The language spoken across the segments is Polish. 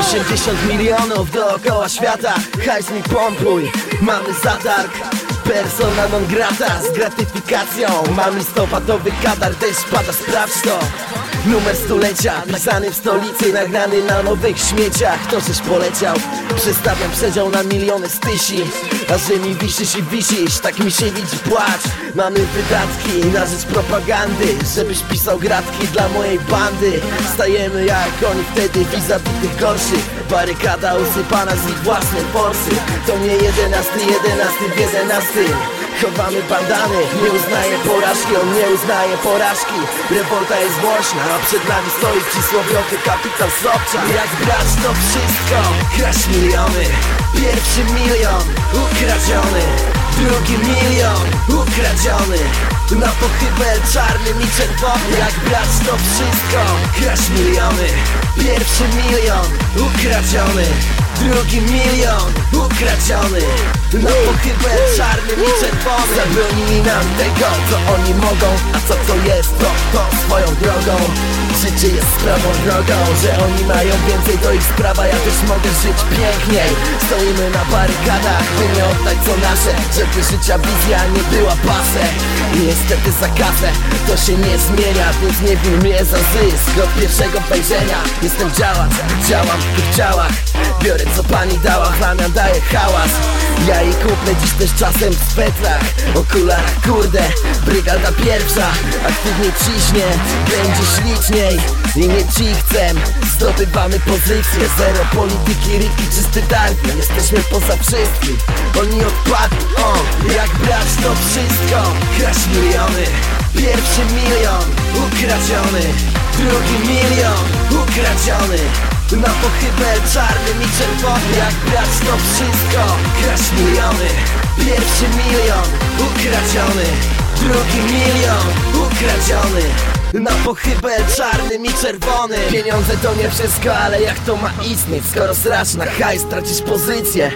80 milionów dookoła świata. Hajs mi pompuj, mamy zatarg. Persona non grata z gratyfikacją. Mam listopatowy kadar, deszcz pada, sprawdź to Numer stulecia, pisany w stolicy Nagrany na nowych śmieciach. To żeś poleciał? Przestawiam przedział na miliony stysi A że mi wisisz i wisisz Tak mi się widzi płacz. Mamy wydatki na rzecz propagandy Żebyś pisał gratki dla mojej bandy. Stajemy jak oni wtedy vis-a-vis tych gorszych. Barykada usypana z ich własnej forsy. To nie jedenasty, jedenasty w jedenastym Chowamy bandany, nie uznaje porażki, on nie uznaje porażki. Revolta jest głośna, a przed nami stoi przysłowiowy kapitan Sobczak. Jak brać to wszystko, kraść miliony Pierwszy milion, ukradziony. Drugi milion, ukradziony. Na pochybel czarnym i czerwonym. Jak brać to wszystko, kraść miliony Pierwszy milion, ukradziony Drugi milion, ukradziony. Na pochybel czarnym i czerwonym Zabronili nam tego, co oni mogą. A co to jest, to, to swoją drogą. Życie jest sprawą drogą? Że oni mają więcej, to ich sprawa? Ja też mogę żyć piękniej. Stoimy na barykadach, by nie oddać co nasze. Żeby życia wizja nie była pasę I niestety za kasę to się nie zmienia Więc nie win mnie za zysk. Od pierwszego wejrzenia Jestem działacz, działam w tych ciałach. Biorę co pani dała, w zamian daję hałas. Ja i kuplę dziś też czasem w spetrach Okularach, kurde, brygada pierwsza Aktywnie ciśnie, będzie śliczniej I nie cichcem, zdobywamy pozycję. Zero polityki, ryki, czysty darki Jesteśmy poza wszystkim, oni odpadli O, jak brać to wszystko, kraść miliony Pierwszy milion, ukradziony. Drugi milion, ukradziony na pochybel czarnym i czerwonym Jak brać to wszystko. Kraść miliony Pierwszy milion Ukradziony. Drugi milion Ukradziony. Na pochybel czarnym i czerwonym Pieniądze to nie wszystko, ale jak to ma istnieć? Skoro sracz na hajs, tracisz pozycję.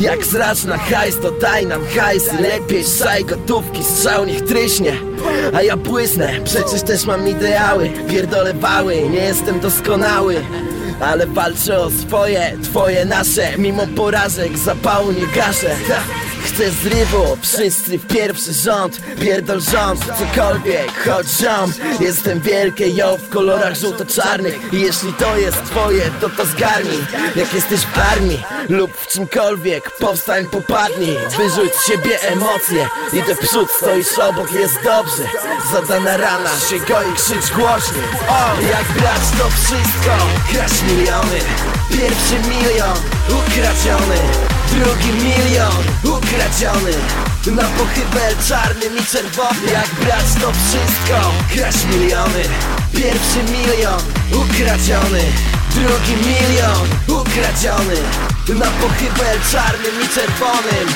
Jak sracz na hajs, to daj nam hajs Lepiej szaj gotówki, strzał niech tryśnie. A ja błysnę, przecież też mam ideały Pierdolę wały, nie jestem doskonały ale walczę o swoje, twoje, nasze Mimo porażek zapału nie gaszę Chcę zrywu, wszyscy w pierwszy rząd Pierdol rząd, cokolwiek, chodź ziom. Jestem wielkie yo w kolorach żółto-czarnych. I jeśli to jest twoje, to to zgarnij. Jak jesteś w armii lub w czymkolwiek Powstań, popadnij, wyrzuć z siebie emocje Idę przód, stoisz obok, jest dobrze. Zadana rana, się goi, krzycz głośniej. O, jak brać to wszystko, kraść miliony. Pierwszy milion, ukradziony. Drugi milion, ukradziony Na pochybel czarnym i czerwonym Jak brać to wszystko, kraść miliony Pierwszy milion, ukradziony. Drugi milion, ukradziony. Na pochybel czarnym i czerwonym